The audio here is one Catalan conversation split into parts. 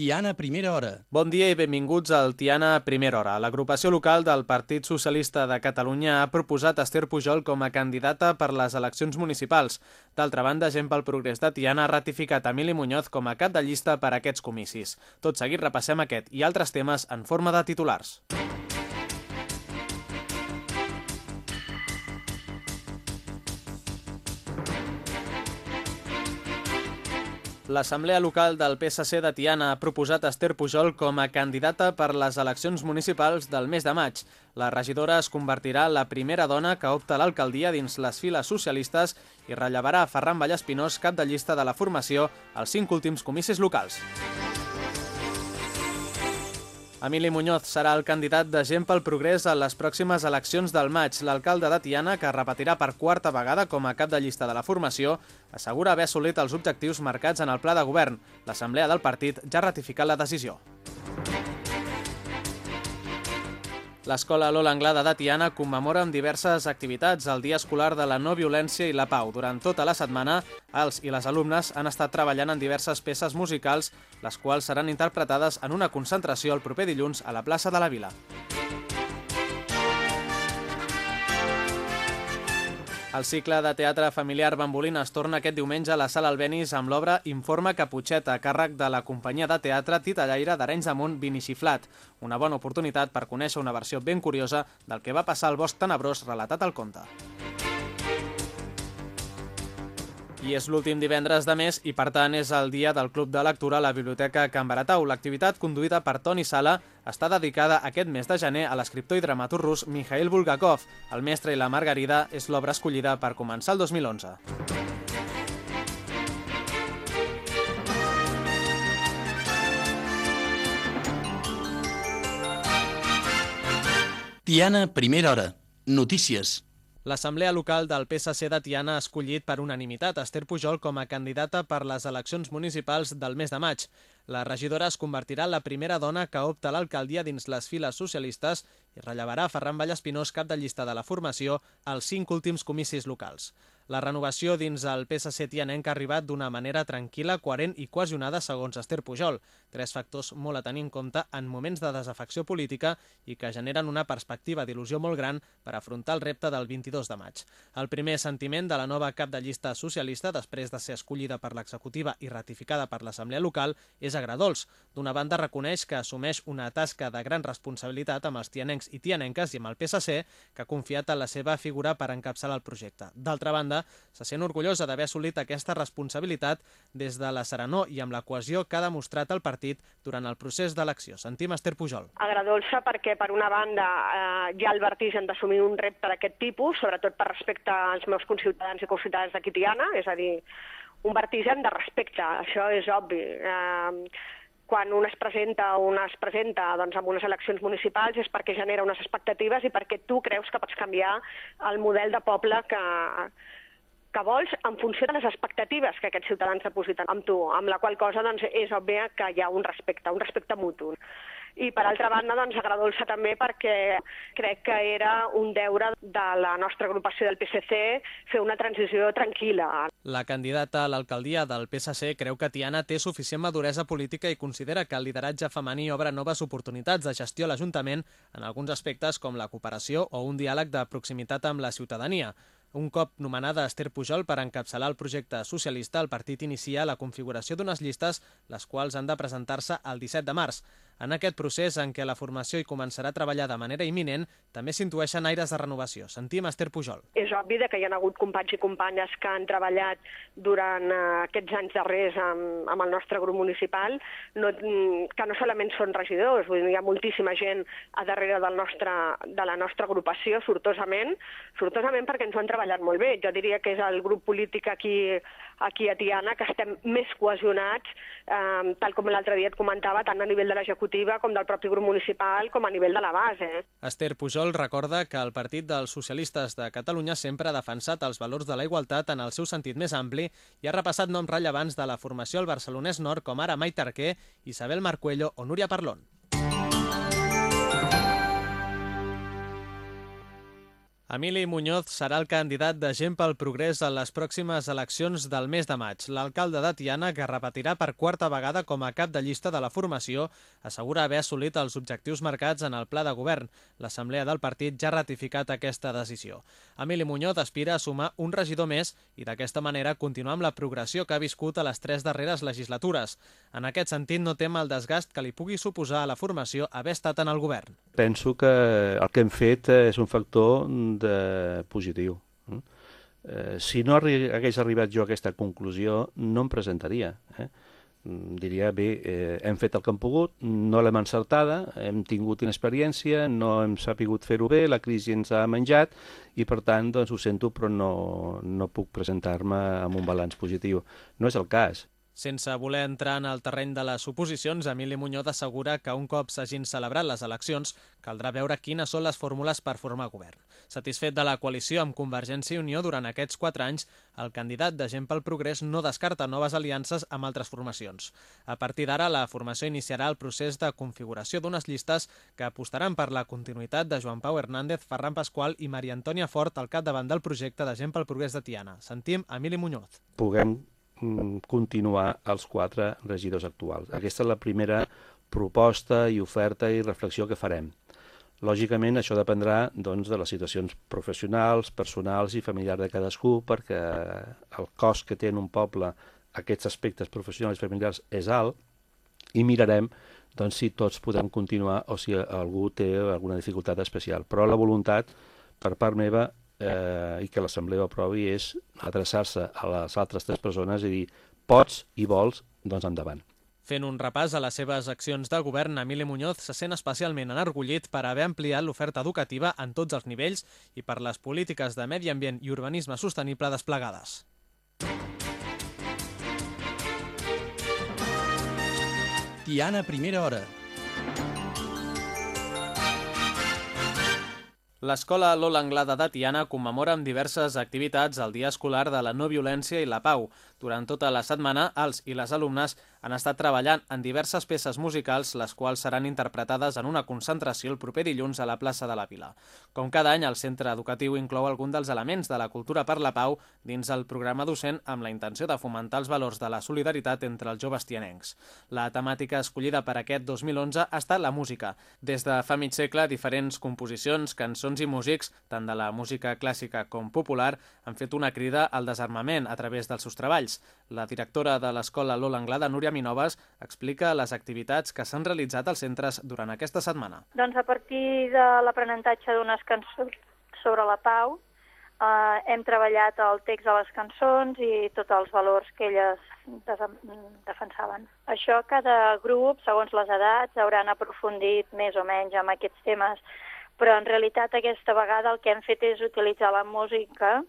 Tiana Primera Hora. Bon dia i benvinguts al Tiana Primera Hora. L'agrupació local del Partit Socialista de Catalunya ha proposat Esther Pujol com a candidata per les eleccions municipals. D'altra banda, Gent pel Progrés de Tiana ha ratificat Emili Muñoz com a cap de llista per a aquests comicis. Tot seguit repassem aquest i altres temes en forma de titulars. L'Assemblea Local del PSC de Tiana ha proposat Esther Pujol com a candidata per les eleccions municipals del mes de maig. La regidora es convertirà en la primera dona que opta l'alcaldia dins les files socialistes i rellevarà Ferran Vallespinós, cap de llista de la formació, als cinc últims comicis locals. Emili Muñoz serà el candidat de Gent pel Progrés a les pròximes eleccions del maig. L'alcalde de Tiana, que repetirà per quarta vegada com a cap de llista de la formació, assegura haver assolit els objectius marcats en el pla de govern. L'Assemblea del partit ja ha ratificat la decisió. L'Escola Lola Anglada de Tiana commemora amb diverses activitats el Dia Escolar de la No Violència i la Pau. Durant tota la setmana, els i les alumnes han estat treballant en diverses peces musicals, les quals seran interpretades en una concentració el proper dilluns a la plaça de la Vila. El cicle de teatre familiar Bambolina es torna aquest diumenge a la Sala Albenis amb l'obra Informa Caputxeta, a càrrec de la companyia de teatre Titellaire d'Arenys de Munt Vinixiflat. Una bona oportunitat per conèixer una versió ben curiosa del que va passar al bosc tenebrós relatat al conte. I és l'últim divendres de mes i, per tant, és el dia del Club de Lectura a la Biblioteca Can Baratau. L'activitat, conduïda per Toni Sala, està dedicada aquest mes de gener a l'escriptor i dramaturg rus Mikhail Bulgakov. El mestre i la Margarida és l'obra escollida per començar el 2011. Tiana Primera Hora. Notícies. L'Assemblea Local del PSC de Tiana ha escollit per unanimitat Esther Pujol com a candidata per les eleccions municipals del mes de maig. La regidora es convertirà en la primera dona que opta a l'alcaldia dins les files socialistes i rellevarà Ferran Vallespinós, cap de llista de la formació, als cinc últims comicis locals. La renovació dins el PSC tianenc ha arribat d'una manera tranquil·la, coherent i cohesionada segons Esther Pujol. Tres factors molt a tenir en compte en moments de desafecció política i que generen una perspectiva d'il·lusió molt gran per afrontar el repte del 22 de maig. El primer sentiment de la nova cap de llista socialista, després de ser escollida per l'executiva i ratificada per l'Assemblea local, és agradols. D'una banda, reconeix que assumeix una tasca de gran responsabilitat amb els tianencs i tianenques i amb el PSC, que ha confiat en la seva figura per encapçalar el projecte. D'altra banda, se sent orgullosa d'haver assolit aquesta responsabilitat des de la serenor i amb la cohesió que ha demostrat el partit durant el procés d'elecció. Sentim Esther Pujol. Agradolça perquè, per una banda, eh, hi ha el vertigen d'assumir un repte d'aquest tipus, sobretot per respecte als meus conciutadans i conciutadans de Quitiana, és a dir, un vertigen de respecte, això és obvi. Eh, quan un es presenta o una es presenta doncs, en unes eleccions municipals és perquè genera unes expectatives i perquè tu creus que pots canviar el model de poble que, que vols en funció de les expectatives que aquests ciutadans depositen amb tu, amb la qual cosa doncs, és òbvia que hi ha un respecte, un respecte mutu. I per altra banda, doncs, agradolça també perquè crec que era un deure de la nostra agrupació del PSC fer una transició tranquil·la. La candidata a l'alcaldia del PSC creu que Tiana té suficient maduresa política i considera que el lideratge femení obre noves oportunitats de gestió a l'Ajuntament en alguns aspectes com la cooperació o un diàleg de proximitat amb la ciutadania. Un cop nomenada Esther Pujol per encapçalar el projecte socialista, el partit inicia la configuració d'unes llistes, les quals han de presentar-se el 17 de març. En aquest procés, en què la formació hi començarà a treballar de manera imminent, també s'intueixen aires de renovació. Sentim Esther Pujol. És obvi que hi ha hagut companys i companyes que han treballat durant uh, aquests anys darrers amb, amb el nostre grup municipal, no, que no solament són regidors, vull dir, hi ha moltíssima gent a darrere del nostre, de la nostra agrupació, sortosament, sortosament perquè ens ho han treballat molt bé. Jo diria que és el grup polític aquí, aquí a Tiana que estem més cohesionats, eh, tal com l'altre dia et comentava, tant a nivell de l'executiu executiva com del propi grup municipal com a nivell de la base. Esther Pujol recorda que el Partit dels Socialistes de Catalunya sempre ha defensat els valors de la igualtat en el seu sentit més ampli i ha repassat noms rellevants de la formació al Barcelonès Nord com ara Mai Tarquer, Isabel Marcuello o Núria Parlon. Emili Muñoz serà el candidat de Gent pel Progrés a les pròximes eleccions del mes de maig. L'alcalde de Tiana, que repetirà per quarta vegada com a cap de llista de la formació, assegura haver assolit els objectius marcats en el pla de govern. L'Assemblea del partit ja ha ratificat aquesta decisió. Emili Muñoz aspira a sumar un regidor més i d'aquesta manera continuar amb la progressió que ha viscut a les tres darreres legislatures. En aquest sentit, no tem el desgast que li pugui suposar a la formació haver estat en el govern. Penso que el que hem fet és un factor de positiu. Eh, si no arri hagués arribat jo a aquesta conclusió, no em presentaria. Eh? Mm, diria, bé, eh, hem fet el que hem pogut, no l'hem encertada, hem tingut inexperiència, no hem sapigut fer-ho bé, la crisi ens ha menjat i, per tant, doncs, ho sento, però no, no puc presentar-me amb un balanç positiu. No és el cas. Sense voler entrar en el terreny de les oposicions, Emili Muñoz assegura que un cop s'hagin celebrat les eleccions, caldrà veure quines són les fórmules per formar govern. Satisfet de la coalició amb Convergència i Unió durant aquests quatre anys, el candidat de Gent pel Progrés no descarta noves aliances amb altres formacions. A partir d'ara, la formació iniciarà el procés de configuració d'unes llistes que apostaran per la continuïtat de Joan Pau Hernández, Ferran Pasqual i Maria Antònia Fort al capdavant del projecte de Gent pel Progrés de Tiana. Sentim Emili Muñoz. Puguem continuar els quatre regidors actuals. Aquesta és la primera proposta i oferta i reflexió que farem. Lògicament, això dependrà doncs, de les situacions professionals, personals i familiars de cadascú, perquè el cost que té en un poble aquests aspectes professionals i familiars és alt, i mirarem doncs, si tots podem continuar o si algú té alguna dificultat especial. Però la voluntat, per part meva, eh, i que l'Assemblea aprovi és adreçar-se a les altres tres persones i dir pots i vols, doncs endavant. Fent un repàs a les seves accions de govern, Emili Muñoz se sent especialment enorgullit per haver ampliat l'oferta educativa en tots els nivells i per les polítiques de medi ambient i urbanisme sostenible desplegades. Tiana, primera hora. L'escola Lola Anglada de Tiana commemora amb diverses activitats el Dia Escolar de la No Violència i la Pau. Durant tota la setmana, els i les alumnes han estat treballant en diverses peces musicals, les quals seran interpretades en una concentració el proper dilluns a la plaça de la Vila. Com cada any, el centre educatiu inclou algun dels elements de la cultura per la pau dins el programa docent amb la intenció de fomentar els valors de la solidaritat entre els joves tianencs. La temàtica escollida per aquest 2011 ha estat la música. Des de fa mig segle, diferents composicions, cançons i músics, tant de la música clàssica com popular, han fet una crida al desarmament a través dels seus treballs. La directora de l'escola Lola Anglada, Núria Minoves, explica les activitats que s'han realitzat als centres durant aquesta setmana. Doncs a partir de l'aprenentatge d'unes cançons sobre la pau, eh, hem treballat el text de les cançons i tots els valors que elles defensaven. Això cada grup, segons les edats, hauran aprofundit més o menys amb aquests temes, però en realitat aquesta vegada el que hem fet és utilitzar la música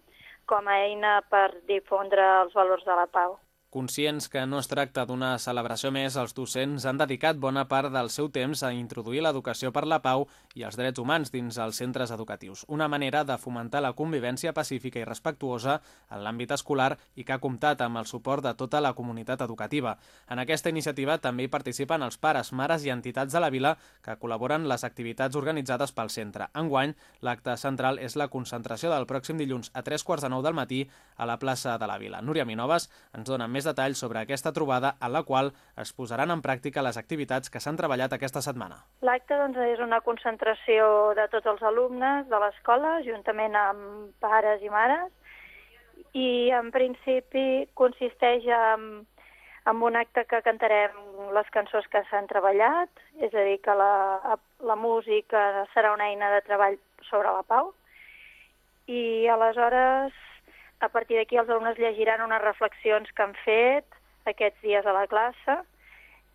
com a eina per difondre els valors de la pau. Conscients que no es tracta d'una celebració més, els docents han dedicat bona part del seu temps a introduir l'educació per la pau i els drets humans dins els centres educatius, una manera de fomentar la convivència pacífica i respectuosa en l'àmbit escolar i que ha comptat amb el suport de tota la comunitat educativa. En aquesta iniciativa també hi participen els pares, mares i entitats de la vila que col·laboren les activitats organitzades pel centre. Enguany, l'acte central és la concentració del pròxim dilluns a tres quarts de nou del matí a la plaça de la vila. Núria Minoves ens dona més més detalls sobre aquesta trobada en la qual es posaran en pràctica les activitats que s'han treballat aquesta setmana. L'acte doncs, és una concentració de tots els alumnes de l'escola, juntament amb pares i mares, i en principi consisteix en, en un acte que cantarem les cançons que s'han treballat, és a dir, que la, la música serà una eina de treball sobre la pau, i aleshores a partir d'aquí els alumnes llegiran unes reflexions que han fet aquests dies a la classe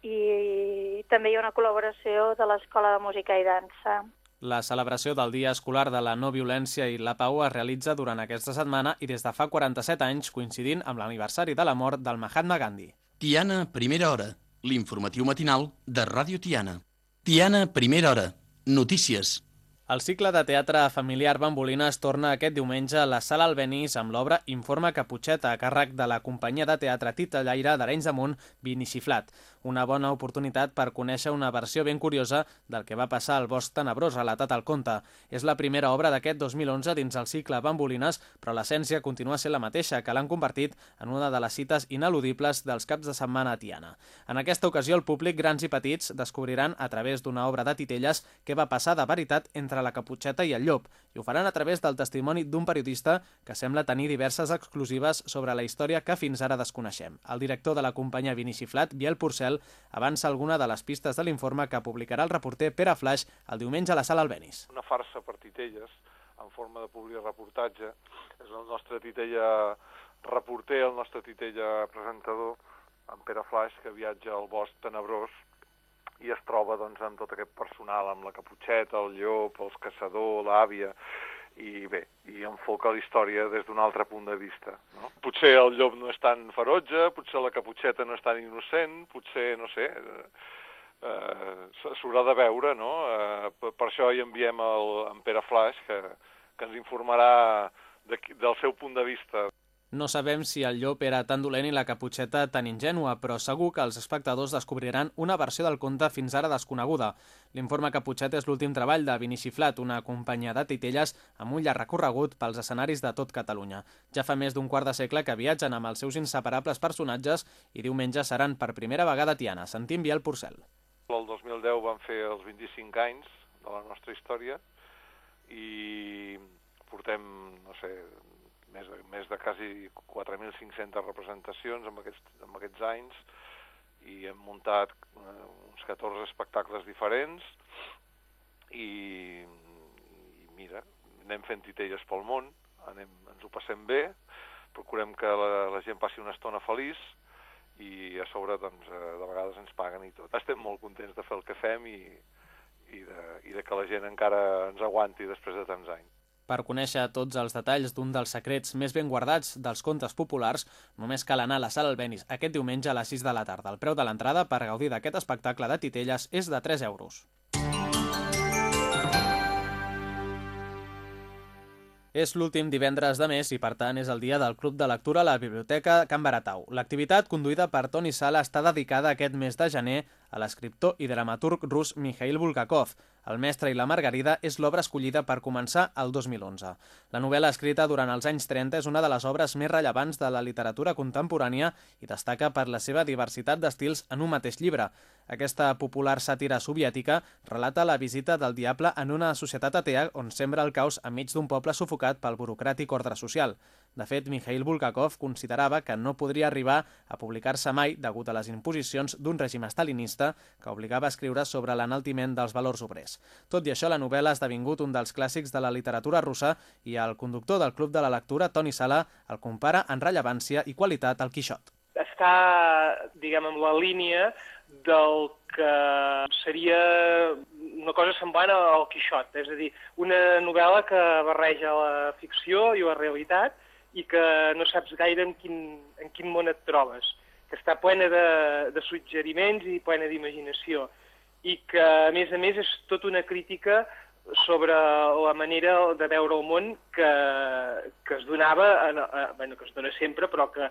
i també hi ha una col·laboració de l'Escola de Música i Dansa. La celebració del Dia Escolar de la No Violència i la Pau es realitza durant aquesta setmana i des de fa 47 anys coincidint amb l'aniversari de la mort del Mahatma Gandhi. Tiana, primera hora. L'informatiu matinal de Ràdio Tiana. Tiana, primera hora. Notícies. El cicle de teatre familiar Bambolina es torna aquest diumenge a la Sala Albenís amb l'obra Informa Caputxeta a càrrec de la companyia de teatre Tita Llaire d'Arenys de Munt, Vini Xiflat. Una bona oportunitat per conèixer una versió ben curiosa del que va passar al Bosc Tenebrós relatat al conte. És la primera obra d'aquest 2011 dins el cicle Bambolines, però l'essència continua sent la mateixa, que l'han convertit en una de les cites ineludibles dels caps de setmana a Tiana. En aquesta ocasió, el públic, grans i petits, descobriran a través d'una obra de titelles què va passar de veritat entre la Caputxeta i el Llop, i ho faran a través del testimoni d'un periodista que sembla tenir diverses exclusives sobre la història que fins ara desconeixem. El director de la companyia Viniciflat, Biel Porcel, avança alguna de les pistes de l'informe que publicarà el reporter Pere Flaix el diumenge a la sala Albenis. Una farsa per titelles, en forma de public reportatge. És el nostre titella reporter, el nostre titella presentador, en Pere Flaix, que viatja al bosc tenebrós i es troba doncs, amb tot aquest personal, amb la caputxeta, el llop, els caçador, l'àvia, i bé, i enfoca la història des d'un altre punt de vista. No? Potser el llop no és tan ferotge, potser la caputxeta no és tan innocent, potser, no sé, eh, eh, s'haurà de veure, no? Eh, per, això hi enviem el, en Pere Flaix, que, que ens informarà de, del seu punt de vista. No sabem si el llop era tan dolent i la caputxeta tan ingènua, però segur que els espectadors descobriran una versió del conte fins ara desconeguda. L'informe Caputxet és l'últim treball de Viniciflat, una companyia de titelles amb un llarg recorregut pels escenaris de tot Catalunya. Ja fa més d'un quart de segle que viatgen amb els seus inseparables personatges i diumenge seran per primera vegada Tiana. Sentim Biel Porcel. El 2010 van fer els 25 anys de la nostra història i portem, no sé, més de, més de quasi 4.500 representacions en aquests, en aquests anys i hem muntat eh, uns 14 espectacles diferents i, i mira, anem fent titelles pel món, anem, ens ho passem bé, procurem que la, la gent passi una estona feliç i a sobre doncs, eh, de vegades ens paguen i tot. Estem molt contents de fer el que fem i, i, de, i de que la gent encara ens aguanti després de tants anys. Per conèixer tots els detalls d'un dels secrets més ben guardats dels contes populars, només cal anar a la sala Albenis aquest diumenge a les 6 de la tarda. El preu de l'entrada per gaudir d'aquest espectacle de titelles és de 3 euros. És l'últim divendres de mes i, per tant, és el dia del Club de Lectura a la Biblioteca Can Baratau. L'activitat, conduïda per Toni Sala, està dedicada aquest mes de gener a l'escriptor i dramaturg rus Mikhail Bulgakov. El mestre i la Margarida és l'obra escollida per començar el 2011. La novel·la escrita durant els anys 30 és una de les obres més rellevants de la literatura contemporània i destaca per la seva diversitat d'estils en un mateix llibre. Aquesta popular sàtira soviètica relata la visita del diable en una societat atea on sembra el caos enmig d'un poble sufocat pel burocràtic ordre social. De fet, Mikhail Bulgakov considerava que no podria arribar a publicar-se mai degut a les imposicions d'un règim estalinista que obligava a escriure sobre l'enaltiment dels valors obrers. Tot i això, la novel·la ha esdevingut un dels clàssics de la literatura russa i el conductor del Club de la Lectura, Toni Sala, el compara en rellevància i qualitat al Quixot. Està, diguem, en la línia del que seria una cosa semblant al Quixot, és a dir, una novel·la que barreja la ficció i la realitat i que no saps gaire en quin, en quin món et trobes, que està plena de, de suggeriments i plena d'imaginació, i que, a més a més, és tot una crítica sobre la manera de veure el món que, que es donava, en, eh, bueno, que es dona sempre, però que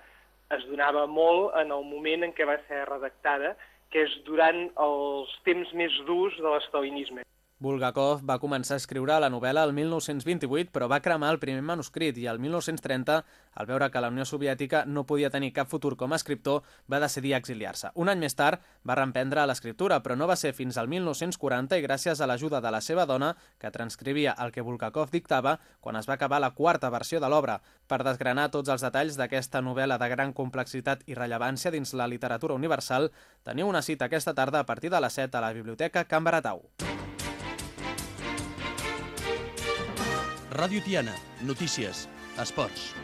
es donava molt en el moment en què va ser redactada, que és durant els temps més durs de l'estalinisme. Bulgakov va començar a escriure la novel·la el 1928, però va cremar el primer manuscrit i el 1930, al veure que la Unió Soviètica no podia tenir cap futur com a escriptor, va decidir exiliar-se. Un any més tard va reemprendre l'escriptura, però no va ser fins al 1940 i gràcies a l'ajuda de la seva dona, que transcrivia el que Bulgakov dictava, quan es va acabar la quarta versió de l'obra. Per desgranar tots els detalls d'aquesta novel·la de gran complexitat i rellevància dins la literatura universal, teniu una cita aquesta tarda a partir de les 7 a la Biblioteca Can Baratau. Ràdio Tiana, notícies, esports.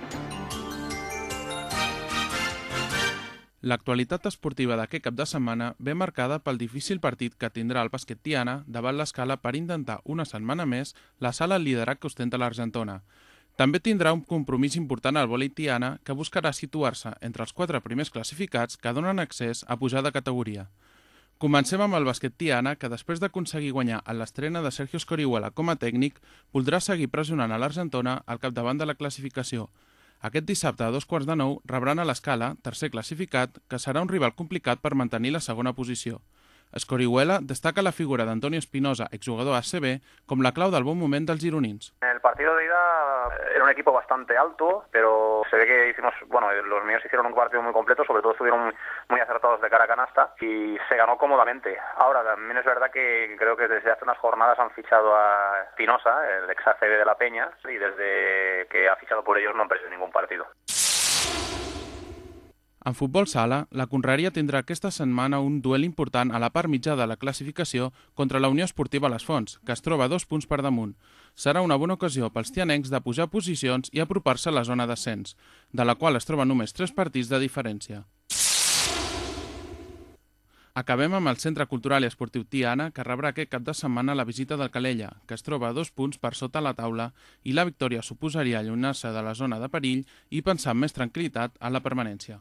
L'actualitat esportiva d'aquest cap de setmana ve marcada pel difícil partit que tindrà el bàsquet Tiana davant l'escala per intentar una setmana més la sala al liderat que ostenta l'Argentona. També tindrà un compromís important al vòlei Tiana que buscarà situar-se entre els quatre primers classificats que donen accés a pujar de categoria. Comencem amb el basquet Tiana, que després d'aconseguir guanyar a l'estrena de Sergio Scorihuela com a tècnic, voldrà seguir pressionant a l'Argentona al capdavant de la classificació. Aquest dissabte a dos quarts de nou rebran a l'escala, tercer classificat, que serà un rival complicat per mantenir la segona posició. Escorihuela destaca la figura de Antonio Espinosa, exjugador ACB, com la clau del bon moment dels gironins. El partido de ida era un equipo bastante alto, pero se ve que hicimos, bueno, los míos hicieron un partido muy completo, sobre todo estuvieron muy acertados de cara a canasta y se ganó cómodamente. Ahora, también es verdad que creo que desde hace unas jornadas han fichado a Espinosa, el ex ACB de la Peña, y desde que ha fichado por ellos no han perdido ningún partido. En futbol sala, la Conreria tindrà aquesta setmana un duel important a la part mitjà de la classificació contra la Unió Esportiva Les Fonts, que es troba dos punts per damunt. Serà una bona ocasió pels tianencs de pujar posicions i apropar-se a la zona d'ascens, de la qual es troben només tres partits de diferència. Acabem amb el Centre Cultural i Esportiu Tiana, que rebrà aquest cap de setmana la visita del Calella, que es troba a dos punts per sota la taula, i la victòria suposaria allunyar-se de la zona de perill i pensar amb més tranquil·litat a la permanència.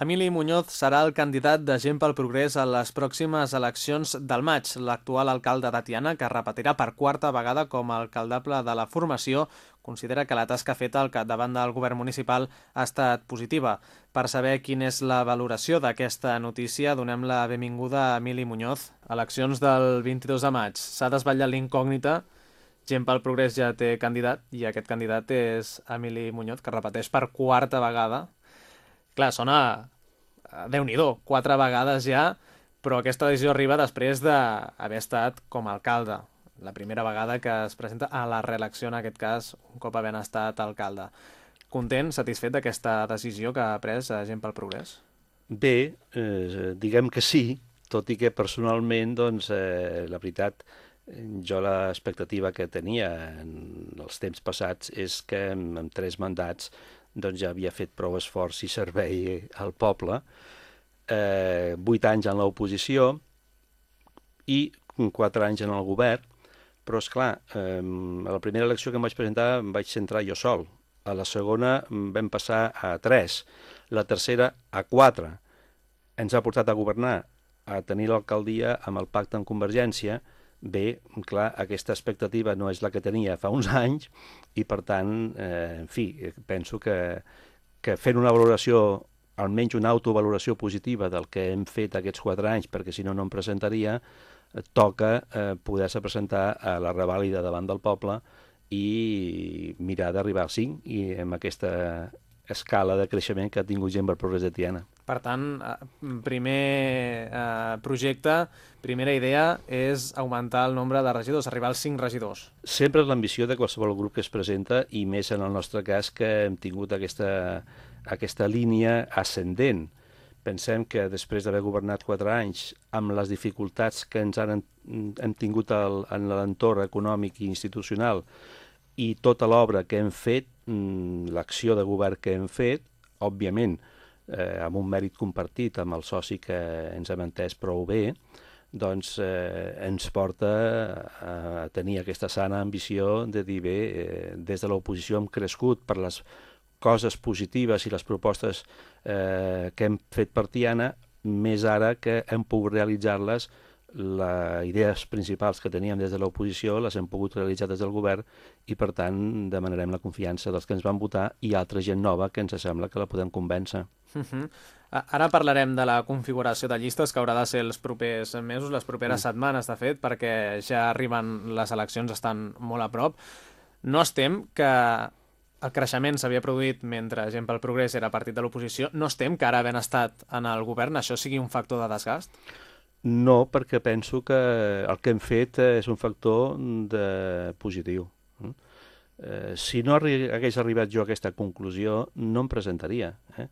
Emili Muñoz serà el candidat de Gent pel Progrés a les pròximes eleccions del maig. L'actual alcalde de Tiana, que repetirà per quarta vegada com a alcaldable de la formació, considera que la tasca feta al capdavant del govern municipal ha estat positiva. Per saber quina és la valoració d'aquesta notícia, donem la benvinguda a Emili Muñoz. Eleccions del 22 de maig. S'ha desvetllat l'incògnita. Gent pel Progrés ja té candidat i aquest candidat és Emili Muñoz, que repeteix per quarta vegada clar, sona déu nhi quatre vegades ja, però aquesta decisió arriba després d'haver estat com a alcalde. La primera vegada que es presenta a la reelecció, en aquest cas, un cop havent estat alcalde. Content, satisfet d'aquesta decisió que ha pres a Gent pel Progrés? Bé, eh, diguem que sí, tot i que personalment, doncs, eh, la veritat, jo l'expectativa que tenia en els temps passats és que en, en tres mandats doncs ja havia fet prou esforç i servei al poble, eh, 8 anys en l'oposició i 4 anys en el govern, però és clar, eh, a la primera elecció que em vaig presentar em vaig centrar jo sol, a la segona vam passar a 3, la tercera a 4. Ens ha portat a governar, a tenir l'alcaldia amb el pacte amb Convergència, bé, clar, aquesta expectativa no és la que tenia fa uns anys i, per tant, eh, en fi, penso que, que fent una valoració, almenys una autovaloració positiva del que hem fet aquests quatre anys, perquè si no, no em presentaria, eh, toca eh, poder-se presentar a la revàlida davant del poble i mirar d'arribar a 5 i amb aquesta escala de creixement que ha tingut gent per Progrés de Tiana. Per tant, eh, primer eh, projecte, primera idea és augmentar el nombre de regidors, arribar als 5 regidors. Sempre és l'ambició de qualsevol grup que es presenta i més en el nostre cas que hem tingut aquesta, aquesta línia ascendent. Pensem que després d'haver governat 4 anys amb les dificultats que ens han, hem tingut el, en l'entorn econòmic i institucional i tota l'obra que hem fet, mm, l'acció de govern que hem fet, òbviament, eh, amb un mèrit compartit amb el soci que ens hem entès prou bé, doncs eh, ens porta a tenir aquesta sana ambició de dir bé, eh, des de l'oposició hem crescut per les coses positives i les propostes eh, que hem fet per Tiana, més ara que hem pogut realitzar-les les idees principals que teníem des de l'oposició les hem pogut realitzar des del govern i, per tant, demanarem la confiança dels que ens van votar i altra gent nova que ens sembla que la podem convèncer. Uh -huh. Ara parlarem de la configuració de llistes que haurà de ser els propers mesos, les properes mm. setmanes, de fet, perquè ja arriben les eleccions, estan molt a prop. No estem que el creixement s'havia produït mentre Gent pel Progrés era partit de l'oposició. No estem que ara, havent estat en el govern, això sigui un factor de desgast? No, perquè penso que el que hem fet és un factor de positiu. Eh, si no hagués arribat jo a aquesta conclusió, no em presentaria. Eh?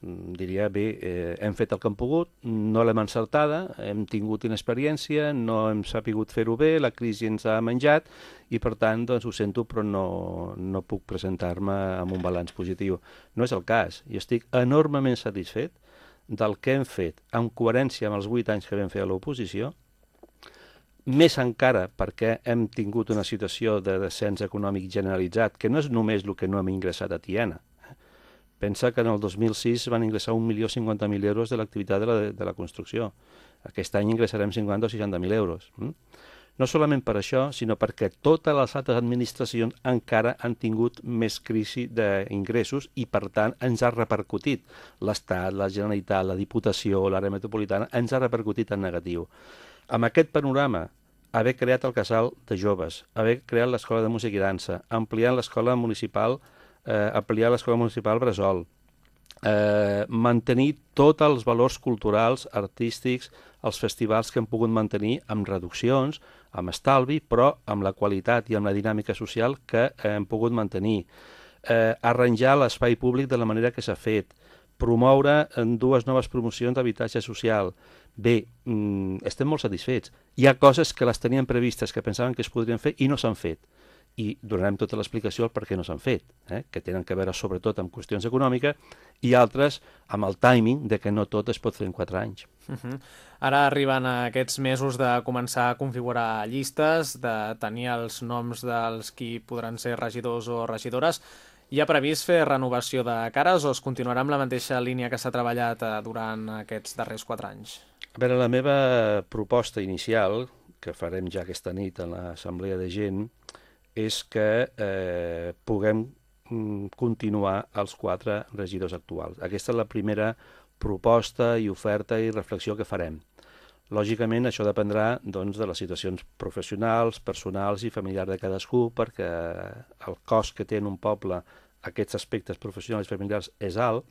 Diria, bé, eh, hem fet el que hem pogut, no l'hem encertada, hem tingut inexperiència, no hem sapigut fer-ho bé, la crisi ens ha menjat i, per tant, doncs, ho sento, però no, no puc presentar-me amb un balanç positiu. No és el cas. Jo estic enormement satisfet del que hem fet, en coherència amb els vuit anys que vam fer a l'oposició, més encara perquè hem tingut una situació de descens econòmic generalitzat, que no és només el que no hem ingressat a Tiana. Pensa que en el 2006 van ingressar 1.050.000 euros de l'activitat de, la, de la construcció. Aquest any ingressarem 50 o 60.000 euros. Mm? No solament per això, sinó perquè totes les altres administracions encara han tingut més crisi d'ingressos i, per tant, ens ha repercutit. L'Estat, la Generalitat, la Diputació, l'àrea metropolitana, ens ha repercutit en negatiu. Amb aquest panorama, haver creat el casal de joves, haver creat l'escola de música i dansa, ampliant l'escola municipal, eh, ampliar l'escola municipal Bressol, eh, mantenir tots els valors culturals, artístics, els festivals que hem pogut mantenir amb reduccions, amb estalvi, però amb la qualitat i amb la dinàmica social que hem pogut mantenir. Eh, arranjar l'espai públic de la manera que s'ha fet, promoure en dues noves promocions d'habitatge social. Bé, mm, estem molt satisfets. Hi ha coses que les tenien previstes, que pensaven que es podrien fer i no s'han fet i donarem tota l'explicació per què no s'han fet, eh? que tenen que veure sobretot amb qüestions econòmiques i altres amb el timing de que no tot es pot fer en quatre anys. Uh -huh. Ara arriben aquests mesos de començar a configurar llistes, de tenir els noms dels qui podran ser regidors o regidores. Hi ha previst fer renovació de cares o es continuarà amb la mateixa línia que s'ha treballat eh, durant aquests darrers quatre anys? A veure, la meva proposta inicial, que farem ja aquesta nit en l'Assemblea de Gent, és que eh, puguem mm, continuar els quatre regidors actuals. Aquesta és la primera proposta i oferta i reflexió que farem. Lògicament, això dependrà doncs, de les situacions professionals, personals i familiars de cadascú, perquè el cost que té en un poble aquests aspectes professionals i familiars és alt,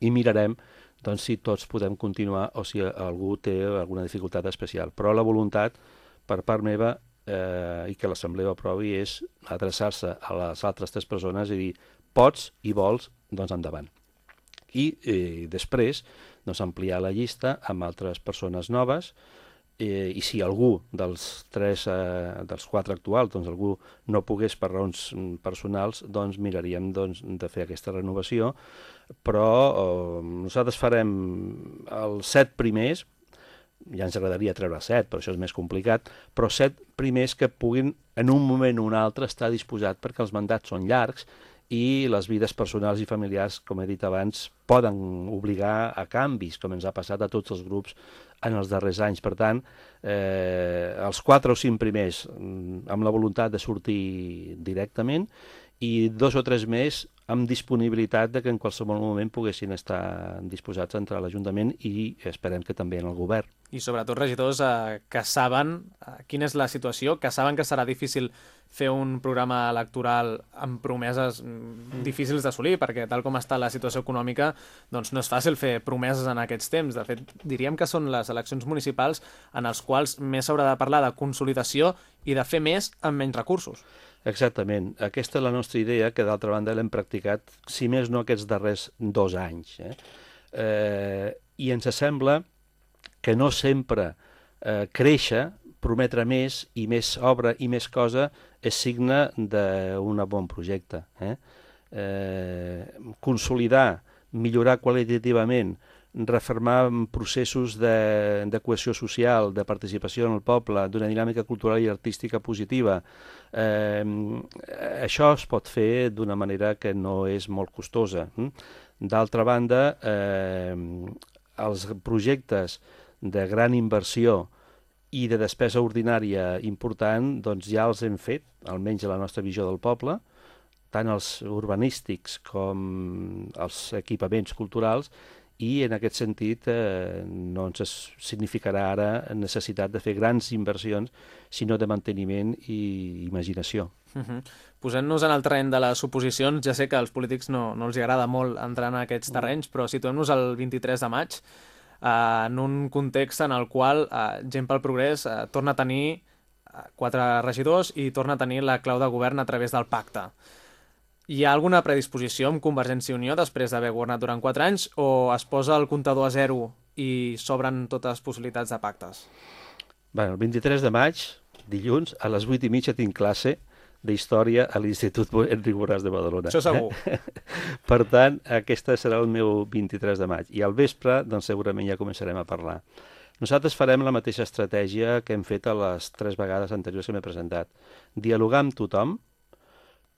i mirarem doncs, si tots podem continuar o si algú té alguna dificultat especial. Però la voluntat, per part meva, eh, i que l'Assemblea aprovi és adreçar-se a les altres tres persones i dir pots i vols, doncs endavant. I eh, després doncs, ampliar la llista amb altres persones noves eh, i si algú dels tres, eh, dels quatre actuals, doncs algú no pogués per raons mm, personals, doncs miraríem doncs, de fer aquesta renovació, però eh, nosaltres farem els set primers, ja ens agradaria treure set, però això és més complicat, però set primers que puguin en un moment o un altre estar disposat perquè els mandats són llargs i les vides personals i familiars, com he dit abans, poden obligar a canvis, com ens ha passat a tots els grups en els darrers anys. Per tant, eh, els quatre o cinc primers mm, amb la voluntat de sortir directament i dos o tres més amb disponibilitat de que en qualsevol moment poguessin estar disposats a entrar a l'Ajuntament i esperem que també en el govern. I sobretot regidors eh, que saben eh, quina és la situació, que saben que serà difícil fer un programa electoral amb promeses mm, difícils d'assolir, perquè tal com està la situació econòmica, doncs no és fàcil fer promeses en aquests temps. De fet, diríem que són les eleccions municipals en els quals més s'haurà de parlar de consolidació i de fer més amb menys recursos. Exactament. Aquesta és la nostra idea, que d'altra banda l'hem practicat, si més no aquests darrers dos anys. Eh? Eh, I ens sembla que no sempre eh, créixer, prometre més i més obra i més cosa és signe d'un bon projecte. Eh? Eh, consolidar, millorar qualitativament, refermar processos de, de cohesió social, de participació en el poble, d'una dinàmica cultural i artística positiva. Eh, això es pot fer d'una manera que no és molt costosa. D'altra banda, eh, els projectes de gran inversió i de despesa ordinària important doncs ja els hem fet, almenys a la nostra visió del poble, tant els urbanístics com els equipaments culturals, i en aquest sentit eh, no ens significarà ara necessitat de fer grans inversions, sinó de manteniment i imaginació. Uh -huh. Posant-nos en el terreny de les oposicions, ja sé que als polítics no, no els agrada molt entrar en aquests terrenys, però situem-nos el 23 de maig, eh, en un context en el qual eh, Gent pel Progrés eh, torna a tenir eh, quatre regidors i torna a tenir la clau de govern a través del pacte. Hi ha alguna predisposició amb Convergència i Unió després d'haver governat durant 4 anys o es posa el comptador a zero i s'obren totes les possibilitats de pactes? Bé, el 23 de maig, dilluns, a les 8 i mitja tinc classe d'història a l'Institut Enric Borràs de Badalona. Això segur. per tant, aquesta serà el meu 23 de maig. I al vespre, doncs segurament ja començarem a parlar. Nosaltres farem la mateixa estratègia que hem fet a les tres vegades anteriors que m'he presentat. Dialogar amb tothom,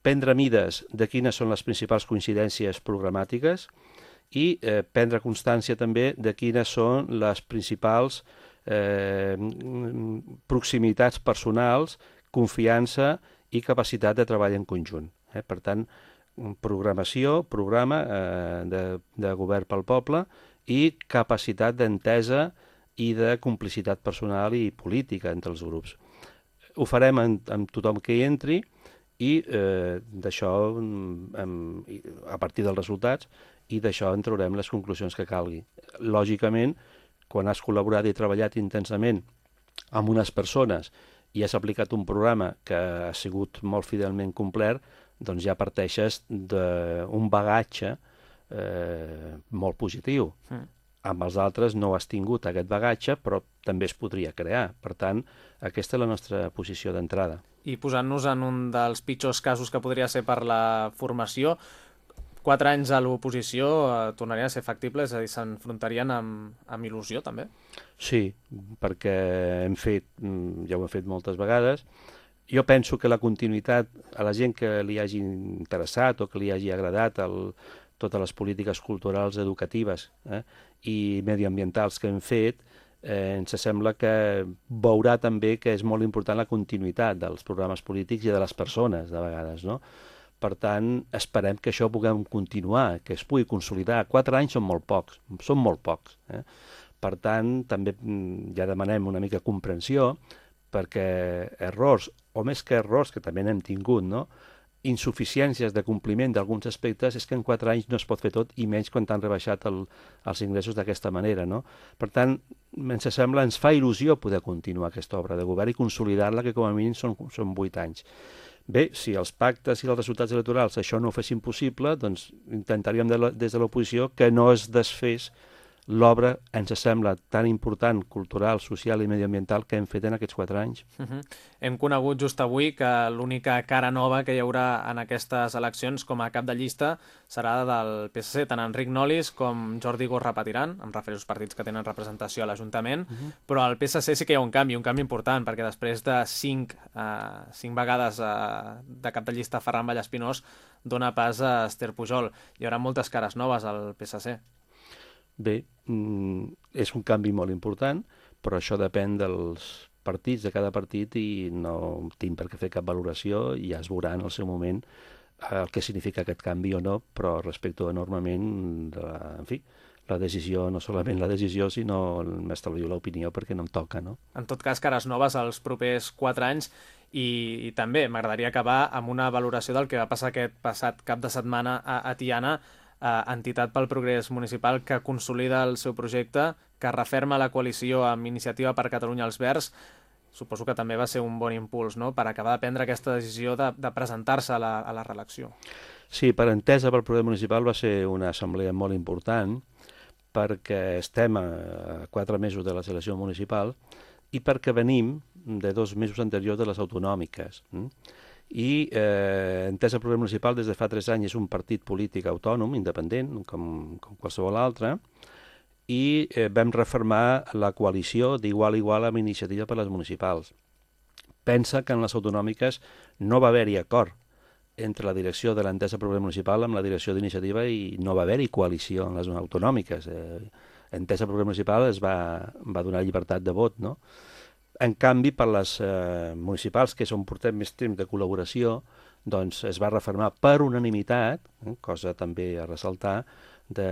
prendre mides de quines són les principals coincidències programàtiques i eh, prendre constància també de quines són les principals eh, proximitats personals, confiança i capacitat de treball en conjunt. Eh? Per tant, programació, programa eh, de, de govern pel poble i capacitat d'entesa i de complicitat personal i política entre els grups. Ho farem amb, amb tothom que hi entri i eh, d'això, a partir dels resultats, i d'això en traurem les conclusions que calgui. Lògicament, quan has col·laborat i treballat intensament amb unes persones i has aplicat un programa que ha sigut molt fidelment complert, doncs ja parteixes d'un bagatge eh, molt positiu. Mm. Amb els altres no has tingut aquest bagatge, però també es podria crear. Per tant, aquesta és la nostra posició d'entrada. I posant-nos en un dels pitjors casos que podria ser per la formació, quatre anys a l'oposició eh, tornarien a ser factibles, és a dir, s'enfrontarien amb, amb il·lusió, també? Sí, perquè hem fet, mm, ja ho hem fet moltes vegades, jo penso que la continuïtat a la gent que li hagi interessat o que li hagi agradat el, totes les polítiques culturals, educatives eh, i mediambientals que hem fet, eh, ens sembla que veurà també que és molt important la continuïtat dels programes polítics i de les persones, de vegades, no? Per tant, esperem que això puguem continuar, que es pugui consolidar. Quatre anys són molt pocs, són molt pocs. Eh? Per tant, també mm, ja demanem una mica comprensió, perquè errors, o més que errors, que també n'hem tingut, no? Insuficiències de compliment d'alguns aspectes és que en quatre anys no es pot fer tot i menys quan t'han rebaixat el, els ingressos d'aquesta manera. No? Per tant, ens sembla, ens fa il·lusió poder continuar aquesta obra de govern i consolidar-la, que com a mínim són, són vuit anys. Bé, si els pactes i els resultats electorals això no ho fessin possible, doncs intentaríem de la, des de l'oposició que no es desfés l'obra ens sembla tan important, cultural, social i mediambiental que hem fet en aquests quatre anys. Uh -huh. Hem conegut just avui que l'única cara nova que hi haurà en aquestes eleccions com a cap de llista serà del PSC. Tant Enric Nolis com Jordi Gos repetiran, em refereixo als partits que tenen representació a l'Ajuntament, uh -huh. però al PSC sí que hi ha un canvi, un canvi important, perquè després de cinc, uh, cinc vegades uh, de cap de llista Ferran Vallespinós dona pas a Esther Pujol. Hi haurà moltes cares noves al PSC. Bé, mm, és un canvi molt important, però això depèn dels partits, de cada partit, i no tinc per què fer cap valoració, i ja es veurà en el seu moment eh, el que significa aquest canvi o no, però respecto enormement, de la, en fi, la decisió, no solament la decisió, sinó m'estalvio l'opinió perquè no em toca, no? En tot cas, cares noves als propers quatre anys i, i també m'agradaria acabar amb una valoració del que va passar aquest passat cap de setmana a, a Tiana eh, entitat pel progrés municipal que consolida el seu projecte, que referma la coalició amb Iniciativa per Catalunya als Verds, suposo que també va ser un bon impuls no? per acabar de prendre aquesta decisió de, de presentar-se a, la, a la reelecció. Sí, per entesa pel progrés municipal va ser una assemblea molt important perquè estem a quatre mesos de la selecció municipal i perquè venim de dos mesos anteriors de les autonòmiques. Mm? I eh, entès el programa municipal des de fa tres anys és un partit polític autònom, independent, com, com qualsevol altre, i eh, vam reformar la coalició d'igual a igual amb iniciativa per les municipals. Pensa que en les autonòmiques no va haver-hi acord entre la direcció de l'entesa problema municipal amb la direcció d'iniciativa i no va haver-hi coalició en les autonòmiques. Eh, entesa problema municipal es va, va donar llibertat de vot, no? En canvi, per les eh, municipals, que és on portem més temps de col·laboració, doncs es va reformar per unanimitat, eh, cosa també a ressaltar, de,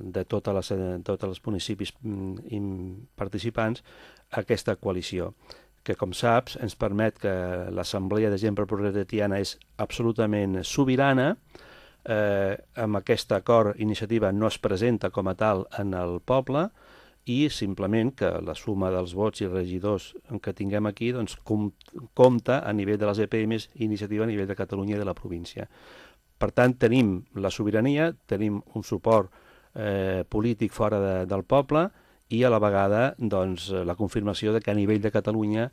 de totes les, totes els municipis mm, participants, aquesta coalició que, com saps, ens permet que l'Assemblea de Gent per Progrés de Tiana és absolutament sobirana, eh, amb aquest acord iniciativa no es presenta com a tal en el poble, i simplement que la suma dels vots i regidors que tinguem aquí doncs, com, compta a nivell de les EPMs iniciativa a nivell de Catalunya i de la província. Per tant, tenim la sobirania, tenim un suport eh, polític fora de, del poble i a la vegada doncs, la confirmació de que a nivell de Catalunya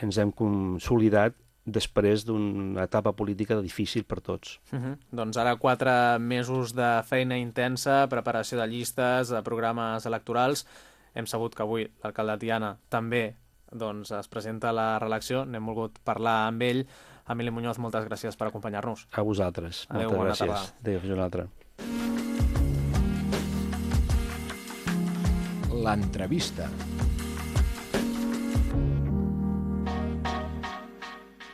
ens hem consolidat després d'una etapa política difícil per tots. Uh -huh. Doncs ara quatre mesos de feina intensa, preparació de llistes, de programes electorals, hem sabut que avui l'alcalde de Tiana també doncs, es presenta a la reelecció, n'hem volgut parlar amb ell. Emili Muñoz, moltes gràcies per acompanyar-nos. A vosaltres. Adéu, moltes bona gràcies. tarda. Adéu, fins una altra. L'entrevista.